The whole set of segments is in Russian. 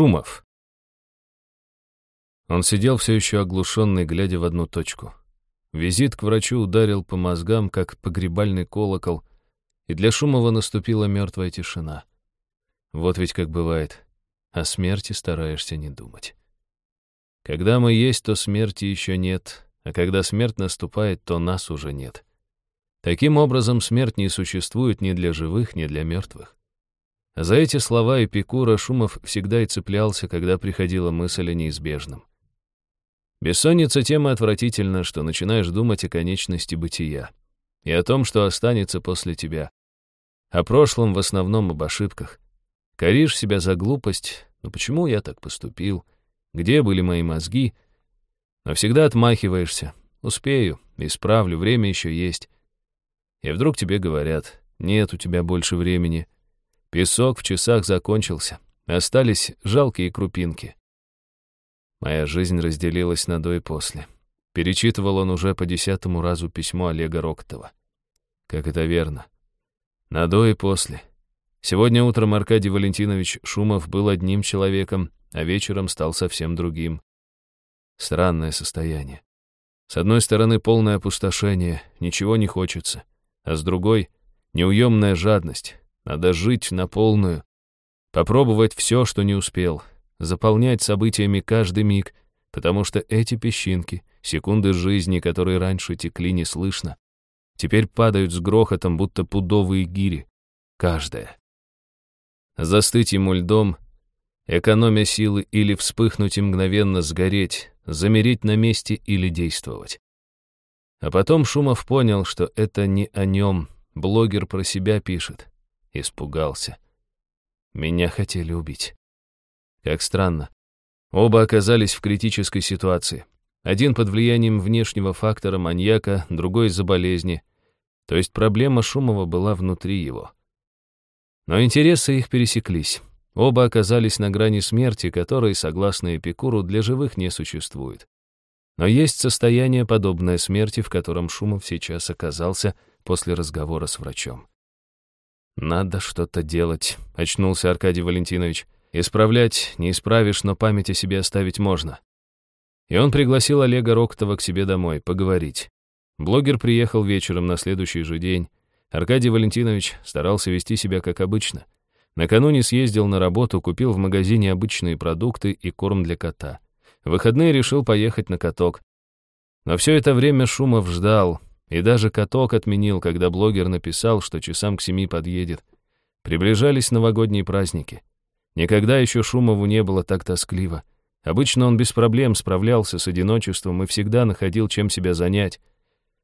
Шумов. Он сидел все еще оглушенный, глядя в одну точку. Визит к врачу ударил по мозгам, как погребальный колокол, и для Шумова наступила мертвая тишина. Вот ведь как бывает, о смерти стараешься не думать. Когда мы есть, то смерти еще нет, а когда смерть наступает, то нас уже нет. Таким образом, смерть не существует ни для живых, ни для мертвых. За эти слова Эпикура Шумов всегда и цеплялся, когда приходила мысль о неизбежном. Бессонница тема отвратительна, что начинаешь думать о конечности бытия и о том, что останется после тебя. О прошлом в основном об ошибках. Коришь себя за глупость, но почему я так поступил? Где были мои мозги? Но всегда отмахиваешься. Успею, исправлю, время еще есть. И вдруг тебе говорят, нет у тебя больше времени — Песок в часах закончился. Остались жалкие крупинки. Моя жизнь разделилась на до и после. Перечитывал он уже по десятому разу письмо Олега Роктова. Как это верно. На до и после. Сегодня утром Аркадий Валентинович Шумов был одним человеком, а вечером стал совсем другим. Странное состояние. С одной стороны, полное опустошение, ничего не хочется, а с другой — неуемная жадность, надо жить на полную. Попробовать все, что не успел. Заполнять событиями каждый миг, потому что эти песчинки, секунды жизни, которые раньше текли неслышно, теперь падают с грохотом, будто пудовые гири. Каждая. Застыть ему льдом, экономя силы или вспыхнуть и мгновенно сгореть, замереть на месте или действовать. А потом Шумов понял, что это не о нем, блогер про себя пишет. Испугался. Меня хотели убить. Как странно. Оба оказались в критической ситуации. Один под влиянием внешнего фактора маньяка, другой из-за болезни. То есть проблема Шумова была внутри его. Но интересы их пересеклись. Оба оказались на грани смерти, которой, согласно Эпикуру, для живых не существует. Но есть состояние, подобное смерти, в котором Шумов сейчас оказался после разговора с врачом. «Надо что-то делать», — очнулся Аркадий Валентинович. «Исправлять не исправишь, но память о себе оставить можно». И он пригласил Олега Роктова к себе домой, поговорить. Блогер приехал вечером на следующий же день. Аркадий Валентинович старался вести себя как обычно. Накануне съездил на работу, купил в магазине обычные продукты и корм для кота. В выходные решил поехать на каток. Но все это время Шумов ждал, и даже каток отменил, когда блогер написал, что часам к семи подъедет. Приближались новогодние праздники. Никогда еще Шумову не было так тоскливо. Обычно он без проблем справлялся с одиночеством и всегда находил, чем себя занять.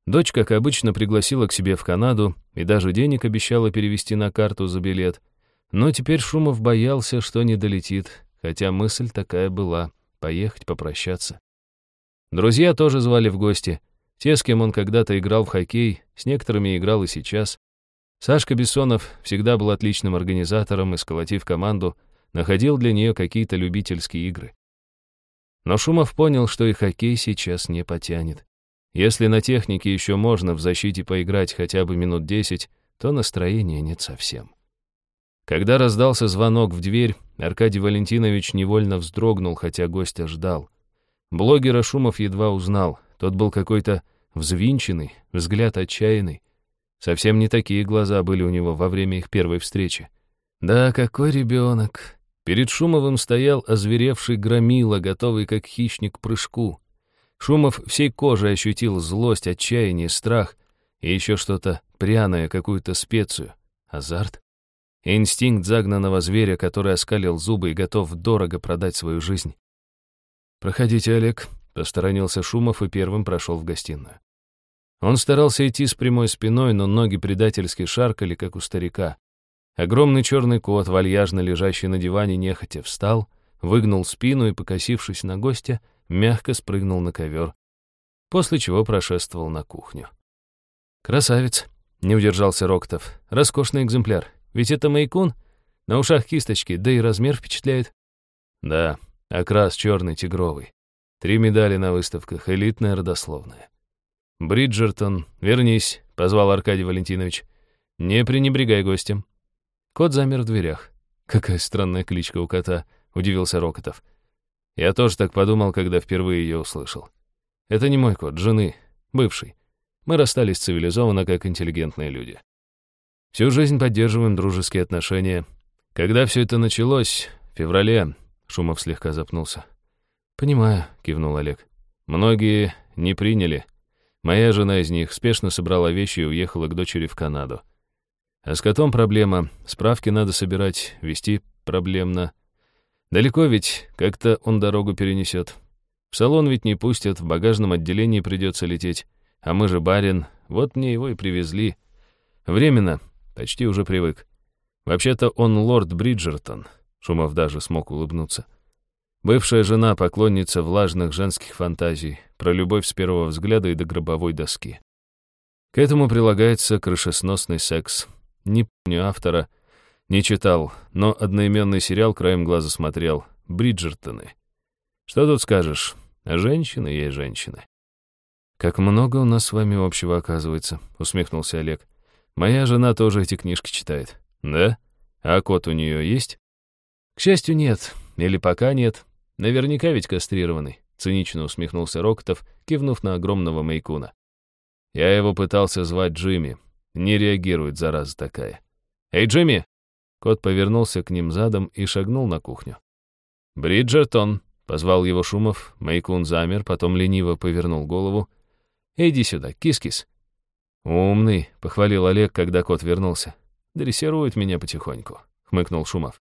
Дочь, как обычно, пригласила к себе в Канаду и даже денег обещала перевести на карту за билет. Но теперь Шумов боялся, что не долетит, хотя мысль такая была — поехать попрощаться. Друзья тоже звали в гости — те, с кем он когда-то играл в хоккей, с некоторыми играл и сейчас. Сашка Бессонов всегда был отличным организатором и, сколотив команду, находил для нее какие-то любительские игры. Но Шумов понял, что и хоккей сейчас не потянет. Если на технике еще можно в защите поиграть хотя бы минут десять, то настроения нет совсем. Когда раздался звонок в дверь, Аркадий Валентинович невольно вздрогнул, хотя гостя ждал. Блогера Шумов едва узнал, тот был какой-то взвинченный, взгляд отчаянный. Совсем не такие глаза были у него во время их первой встречи. Да, какой ребенок. Перед Шумовым стоял озверевший громила, готовый как хищник к прыжку. Шумов всей кожей ощутил злость, отчаяние, страх и еще что-то пряное, какую-то специю. Азарт? Инстинкт загнанного зверя, который оскалил зубы и готов дорого продать свою жизнь. «Проходите, Олег», Посторонился Шумов и первым прошел в гостиную. Он старался идти с прямой спиной, но ноги предательски шаркали, как у старика. Огромный черный кот, вальяжно лежащий на диване, нехотя встал, выгнул спину и, покосившись на гостя, мягко спрыгнул на ковер, после чего прошествовал на кухню. «Красавец!» — не удержался Роктов. «Роскошный экземпляр. Ведь это Майкун? На ушах кисточки, да и размер впечатляет». «Да, окрас черный тигровый. Три медали на выставках, элитная родословная. «Бриджертон, вернись», — позвал Аркадий Валентинович. «Не пренебрегай гостем». Кот замер в дверях. Какая странная кличка у кота. удивился Рокотов. Я тоже так подумал, когда впервые ее услышал. Это не мой кот, жены, бывший. Мы расстались цивилизованно, как интеллигентные люди. Всю жизнь поддерживаем дружеские отношения. Когда все это началось, в феврале, Шумов слегка запнулся. «Понимаю», — кивнул Олег. «Многие не приняли. Моя жена из них спешно собрала вещи и уехала к дочери в Канаду. А с котом проблема. Справки надо собирать, вести проблемно. Далеко ведь, как-то он дорогу перенесет. В салон ведь не пустят, в багажном отделении придется лететь. А мы же барин, вот мне его и привезли. Временно, почти уже привык. Вообще-то он лорд Бриджертон. Шумов даже смог улыбнуться. Бывшая жена, поклонница влажных женских фантазий, про любовь с первого взгляда и до гробовой доски. К этому прилагается крышесносный секс. Не помню автора, не читал, но одноименный сериал краем глаза смотрел. Бриджертоны. Что тут скажешь? Женщины есть женщины. «Как много у нас с вами общего оказывается», — усмехнулся Олег. «Моя жена тоже эти книжки читает». «Да? А кот у нее есть?» «К счастью, нет. Или пока нет. Наверняка ведь кастрированный», — цинично усмехнулся Рокотов, кивнув на огромного Мейкуна. «Я его пытался звать Джимми. Не реагирует, зараза такая». «Эй, Джимми!» Кот повернулся к ним задом и шагнул на кухню. «Бриджертон!» — позвал его Шумов. Майкун замер, потом лениво повернул голову. «Иди сюда, кис-кис». «Умный», — похвалил Олег, когда кот вернулся. «Дрессирует меня потихоньку», — хмыкнул Шумов.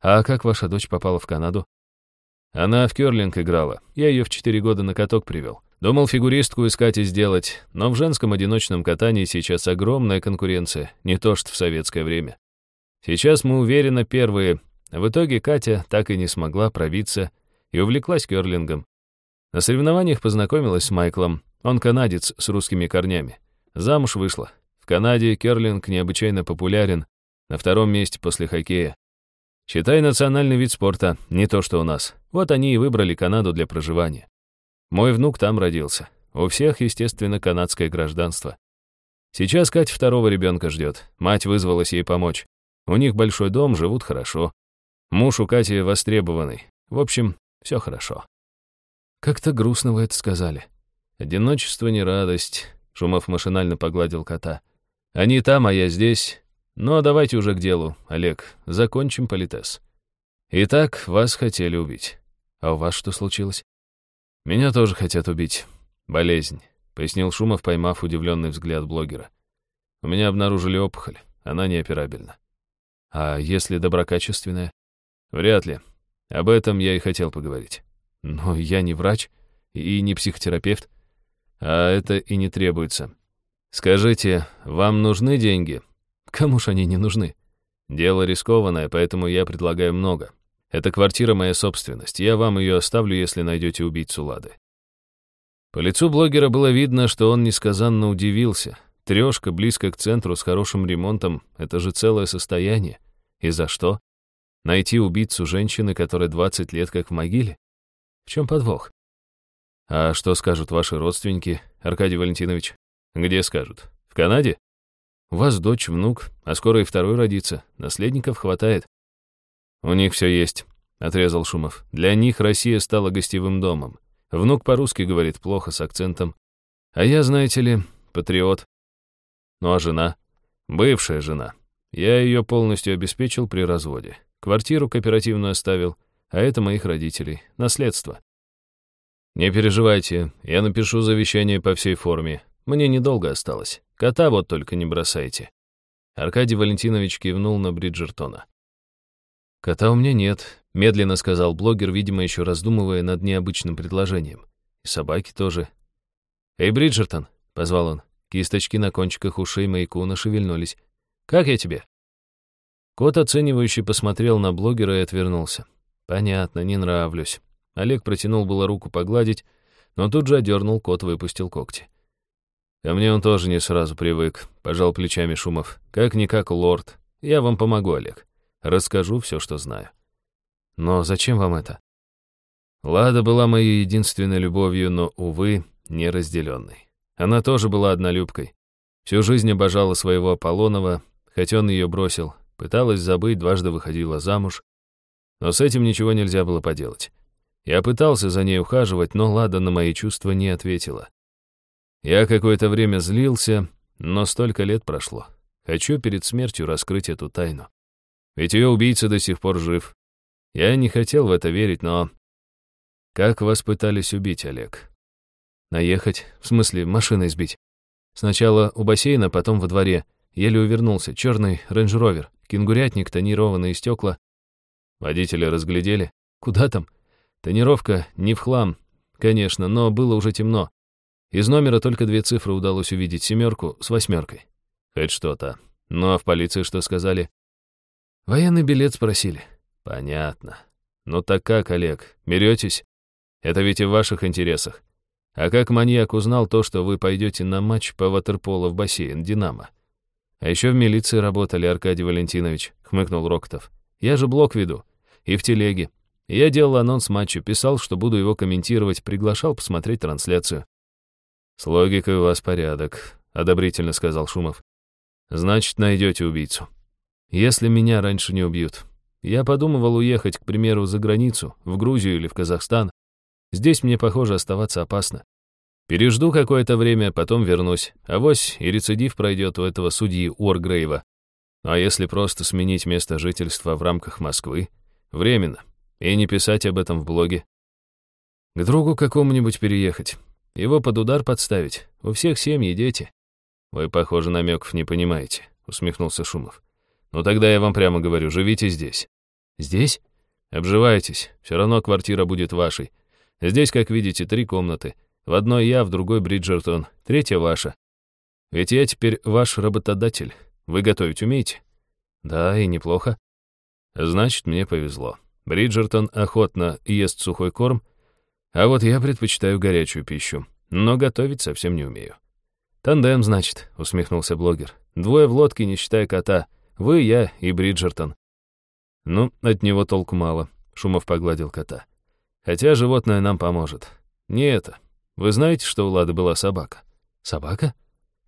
«А как ваша дочь попала в Канаду?» «Она в кёрлинг играла. Я ее в четыре года на каток привел. Думал фигуристку искать и сделать, но в женском одиночном катании сейчас огромная конкуренция, не то что в советское время. Сейчас мы уверенно первые. В итоге Катя так и не смогла пробиться и увлеклась кёрлингом. На соревнованиях познакомилась с Майклом. Он канадец с русскими корнями. Замуж вышла. В Канаде кёрлинг необычайно популярен, на втором месте после хоккея. Считай национальный вид спорта, не то что у нас. Вот они и выбрали Канаду для проживания. Мой внук там родился. У всех, естественно, канадское гражданство. Сейчас Катя второго ребенка ждет. Мать вызвалась ей помочь. У них большой дом, живут хорошо. Муж у Кати востребованный. В общем, все хорошо. Как-то грустно вы это сказали. Одиночество не радость. Шумов машинально погладил кота. Они там, а я здесь. Ну, а давайте уже к делу, Олег. Закончим политес. Итак, вас хотели убить. А у вас что случилось? Меня тоже хотят убить. Болезнь, пояснил Шумов, поймав удивленный взгляд блогера. У меня обнаружили опухоль. Она неоперабельна. А если доброкачественная? Вряд ли. Об этом я и хотел поговорить. Но я не врач и не психотерапевт. А это и не требуется. Скажите, вам нужны деньги? Кому ж они не нужны? Дело рискованное, поэтому я предлагаю много. Эта квартира моя собственность. Я вам ее оставлю, если найдете убийцу Лады. По лицу блогера было видно, что он несказанно удивился. Трешка близко к центру с хорошим ремонтом — это же целое состояние. И за что? Найти убийцу женщины, которая 20 лет как в могиле? В чем подвох? А что скажут ваши родственники, Аркадий Валентинович? Где скажут? В Канаде? У вас дочь, внук, а скоро и второй родится. Наследников хватает. У них все есть, отрезал Шумов. Для них Россия стала гостевым домом. Внук по-русски говорит плохо, с акцентом. А я, знаете ли, патриот. Ну а жена? Бывшая жена. Я ее полностью обеспечил при разводе. Квартиру кооперативную оставил, а это моих родителей. Наследство. Не переживайте, я напишу завещание по всей форме. Мне недолго осталось. Кота вот только не бросайте. Аркадий Валентинович кивнул на Бриджертона. «Кота у меня нет», — медленно сказал блогер, видимо, еще раздумывая над необычным предложением. «И собаки тоже». «Эй, Бриджертон», — позвал он. Кисточки на кончиках ушей Майкуна шевельнулись. «Как я тебе?» Кот, оценивающий, посмотрел на блогера и отвернулся. «Понятно, не нравлюсь». Олег протянул было руку погладить, но тут же одернул, кот выпустил когти. «Ко мне он тоже не сразу привык», — пожал плечами Шумов. «Как-никак лорд. Я вам помогу, Олег. Расскажу все, что знаю». «Но зачем вам это?» Лада была моей единственной любовью, но, увы, неразделенной. Она тоже была однолюбкой. Всю жизнь обожала своего Аполлонова, хоть он ее бросил, пыталась забыть, дважды выходила замуж. но с этим ничего нельзя было поделать. Я пытался за ней ухаживать, но Лада на мои чувства не ответила. Я какое-то время злился, но столько лет прошло. Хочу перед смертью раскрыть эту тайну. Ведь ее убийца до сих пор жив. Я не хотел в это верить, но... Как вас пытались убить, Олег? Наехать, в смысле, машиной сбить. Сначала у бассейна, потом во дворе. Еле увернулся. Черный рейндж-ровер, кенгурятник, тонированные стекла. Водителя разглядели. Куда там? Тонировка не в хлам, конечно, но было уже темно. Из номера только две цифры удалось увидеть, семерку с восьмеркой. Хоть что-то. Ну а в полиции что сказали? Военный билет спросили. Понятно. Ну так как, Олег, беретесь? Это ведь и в ваших интересах. А как маньяк узнал то, что вы пойдете на матч по ватерполо в бассейн «Динамо»? А еще в милиции работали, Аркадий Валентинович, хмыкнул Роктов. Я же блок веду. И в телеге. Я делал анонс матча, писал, что буду его комментировать, приглашал посмотреть трансляцию. «С логикой у вас порядок», — одобрительно сказал Шумов. «Значит, найдете убийцу. Если меня раньше не убьют. Я подумывал уехать, к примеру, за границу, в Грузию или в Казахстан. Здесь мне, похоже, оставаться опасно. Пережду какое-то время, потом вернусь. Авось и рецидив пройдет у этого судьи Уоргрейва. А если просто сменить место жительства в рамках Москвы? Временно. И не писать об этом в блоге. К другу какому-нибудь переехать. Его под удар подставить. У всех семьи, дети. Вы, похоже, намеков не понимаете, усмехнулся Шумов. Ну тогда я вам прямо говорю, живите здесь. Здесь? Обживайтесь, все равно квартира будет вашей. Здесь, как видите, три комнаты. В одной я, в другой Бриджертон, третья ваша. Ведь я теперь ваш работодатель. Вы готовить умеете? Да, и неплохо. Значит, мне повезло. Бриджертон охотно ест сухой корм, а вот я предпочитаю горячую пищу, но готовить совсем не умею. «Тандем, значит», — усмехнулся блогер. «Двое в лодке, не считая кота. Вы, я и Бриджертон». «Ну, от него толку мало», — Шумов погладил кота. «Хотя животное нам поможет. Не это. Вы знаете, что у Лады была собака?» «Собака?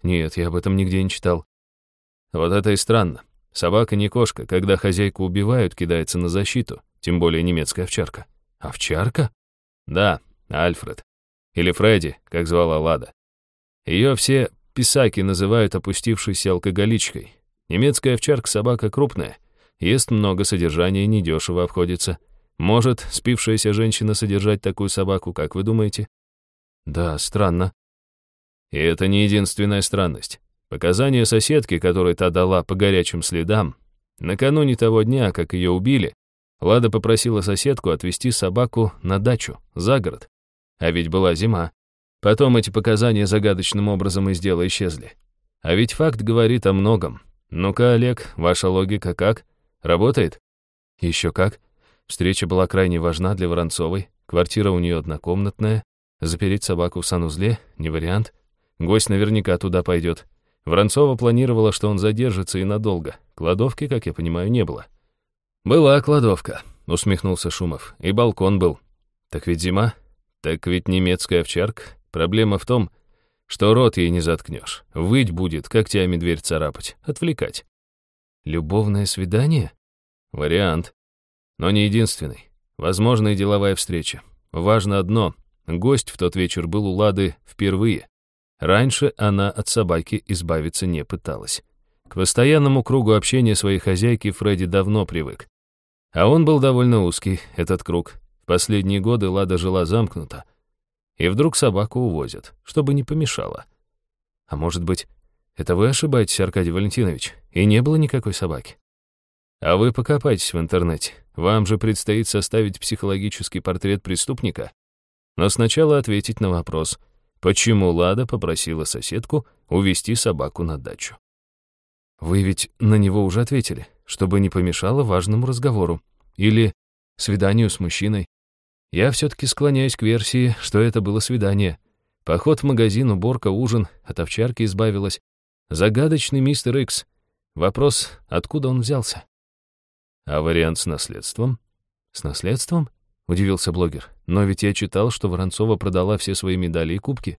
Нет, я об этом нигде не читал». «Вот это и странно. Собака не кошка. Когда хозяйку убивают, кидается на защиту, тем более немецкая овчарка». «Овчарка?» Да, Альфред. Или Фредди, как звала Лада. Ее все писаки называют опустившейся алкоголичкой. Немецкая овчарка-собака крупная, ест много содержания, недешево обходится. Может спившаяся женщина содержать такую собаку, как вы думаете? Да, странно. И это не единственная странность. Показания соседки, которые та дала по горячим следам, накануне того дня, как ее убили, Лада попросила соседку отвезти собаку на дачу, за город. А ведь была зима. Потом эти показания загадочным образом из дела исчезли. А ведь факт говорит о многом. Ну-ка, Олег, ваша логика как? Работает? Еще как. Встреча была крайне важна для Воронцовой. Квартира у нее однокомнатная. Запереть собаку в санузле — не вариант. Гость наверняка туда пойдет. Воронцова планировала, что он задержится и надолго. Кладовки, как я понимаю, не было. «Была кладовка», — усмехнулся Шумов. «И балкон был. Так ведь зима. Так ведь немецкая овчарка. Проблема в том, что рот ей не заткнешь. Выть будет, когтями дверь царапать, отвлекать». «Любовное свидание?» «Вариант. Но не единственный. Возможно, и деловая встреча. Важно одно. Гость в тот вечер был у Лады впервые. Раньше она от собаки избавиться не пыталась. К постоянному кругу общения своей хозяйки Фредди давно привык. А он был довольно узкий, этот круг. В последние годы Лада жила замкнута. И вдруг собаку увозят, чтобы не помешало. А может быть, это вы ошибаетесь, Аркадий Валентинович, и не было никакой собаки? А вы покопайтесь в интернете. Вам же предстоит составить психологический портрет преступника. Но сначала ответить на вопрос, почему Лада попросила соседку увести собаку на дачу. Вы ведь на него уже ответили чтобы не помешало важному разговору или свиданию с мужчиной. Я все-таки склоняюсь к версии, что это было свидание. Поход в магазин, уборка, ужин, от овчарки избавилась. Загадочный мистер Икс. Вопрос, откуда он взялся? А вариант с наследством? С наследством? Удивился блогер. Но ведь я читал, что Воронцова продала все свои медали и кубки.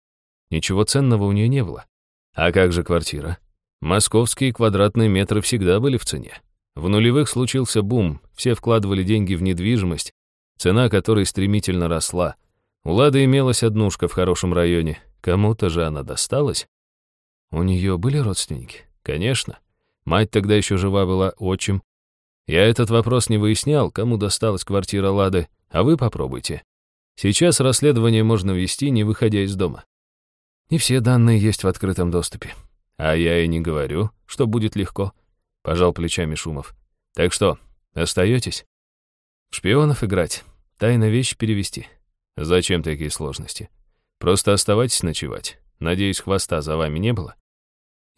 Ничего ценного у нее не было. А как же квартира? Московские квадратные метры всегда были в цене. В нулевых случился бум, все вкладывали деньги в недвижимость, цена которой стремительно росла. У Лады имелась однушка в хорошем районе, кому-то же она досталась. У нее были родственники? Конечно. Мать тогда еще жива была, отчим. Я этот вопрос не выяснял, кому досталась квартира Лады, а вы попробуйте. Сейчас расследование можно вести, не выходя из дома. Не все данные есть в открытом доступе. А я и не говорю, что будет легко, пожал плечами Шумов. Так что, остаетесь? Шпионов играть, тайно вещь перевести. Зачем такие сложности? Просто оставайтесь ночевать. Надеюсь, хвоста за вами не было?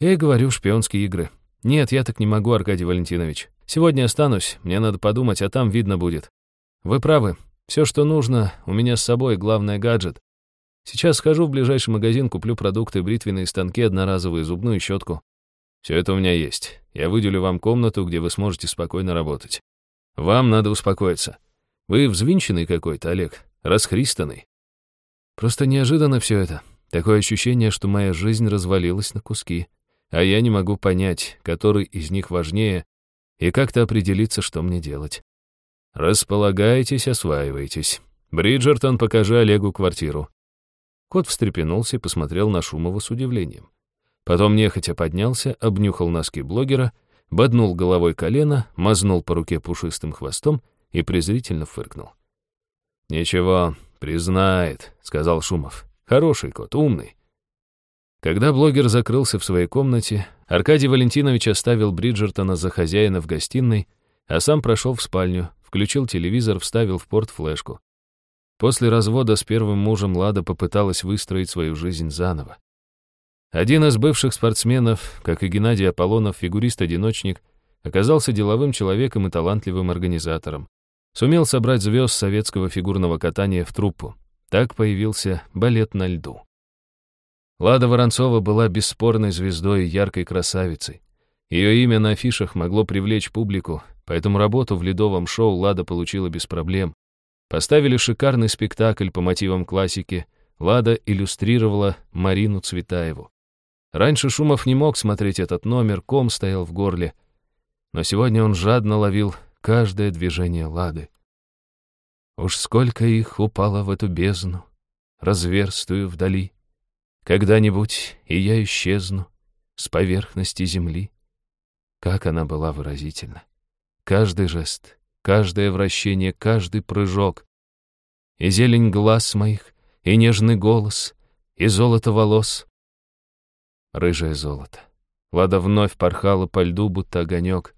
Я и говорю, шпионские игры. Нет, я так не могу, Аркадий Валентинович. Сегодня останусь, мне надо подумать, а там видно будет. Вы правы, все, что нужно, у меня с собой, главное, гаджет. Сейчас схожу в ближайший магазин, куплю продукты, бритвенные станки, одноразовые, зубную щетку. Все это у меня есть. Я выделю вам комнату, где вы сможете спокойно работать. Вам надо успокоиться. Вы взвинченный какой-то, Олег, расхристанный. Просто неожиданно все это. Такое ощущение, что моя жизнь развалилась на куски, а я не могу понять, который из них важнее, и как-то определиться, что мне делать. Располагайтесь, осваивайтесь. Бриджертон, покажи Олегу квартиру. Кот встрепенулся и посмотрел на Шумова с удивлением. Потом нехотя поднялся, обнюхал носки блогера, боднул головой колено, мазнул по руке пушистым хвостом и презрительно фыркнул. «Ничего, признает», — сказал Шумов. «Хороший кот, умный». Когда блогер закрылся в своей комнате, Аркадий Валентинович оставил Бриджертона за хозяина в гостиной, а сам прошел в спальню, включил телевизор, вставил в порт флешку. После развода с первым мужем Лада попыталась выстроить свою жизнь заново. Один из бывших спортсменов, как и Геннадий Аполлонов, фигурист-одиночник, оказался деловым человеком и талантливым организатором. Сумел собрать звезд советского фигурного катания в труппу. Так появился балет на льду. Лада Воронцова была бесспорной звездой и яркой красавицей. Ее имя на афишах могло привлечь публику, поэтому работу в ледовом шоу Лада получила без проблем. Поставили шикарный спектакль по мотивам классики. Лада иллюстрировала Марину Цветаеву. Раньше Шумов не мог смотреть этот номер, ком стоял в горле. Но сегодня он жадно ловил каждое движение Лады. Уж сколько их упало в эту бездну, разверстую вдали. Когда-нибудь и я исчезну с поверхности земли. Как она была выразительна. Каждый жест, каждое вращение, каждый прыжок. И зелень глаз моих, и нежный голос, и золото волос. Рыжее золото. Лада вновь порхала по льду, будто огонек.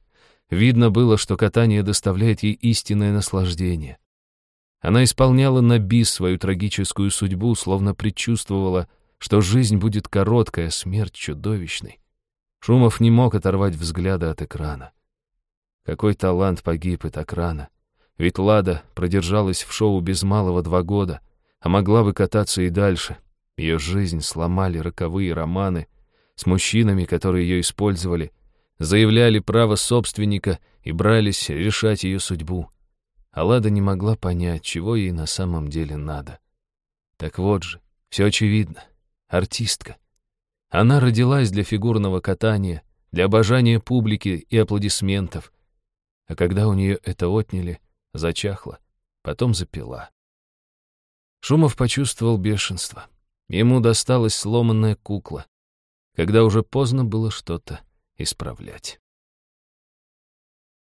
Видно было, что катание доставляет ей истинное наслаждение. Она исполняла на бис свою трагическую судьбу, словно предчувствовала, что жизнь будет короткая, смерть чудовищной. Шумов не мог оторвать взгляда от экрана. Какой талант погиб и так. Ведь Лада продержалась в шоу без малого два года, а могла бы кататься и дальше. Ее жизнь сломали роковые романы с мужчинами, которые ее использовали, заявляли право собственника и брались решать ее судьбу. А Лада не могла понять, чего ей на самом деле надо. Так вот же, все очевидно. Артистка. Она родилась для фигурного катания, для обожания публики и аплодисментов — а когда у нее это отняли, зачахла, потом запила. Шумов почувствовал бешенство. Ему досталась сломанная кукла, когда уже поздно было что-то исправлять.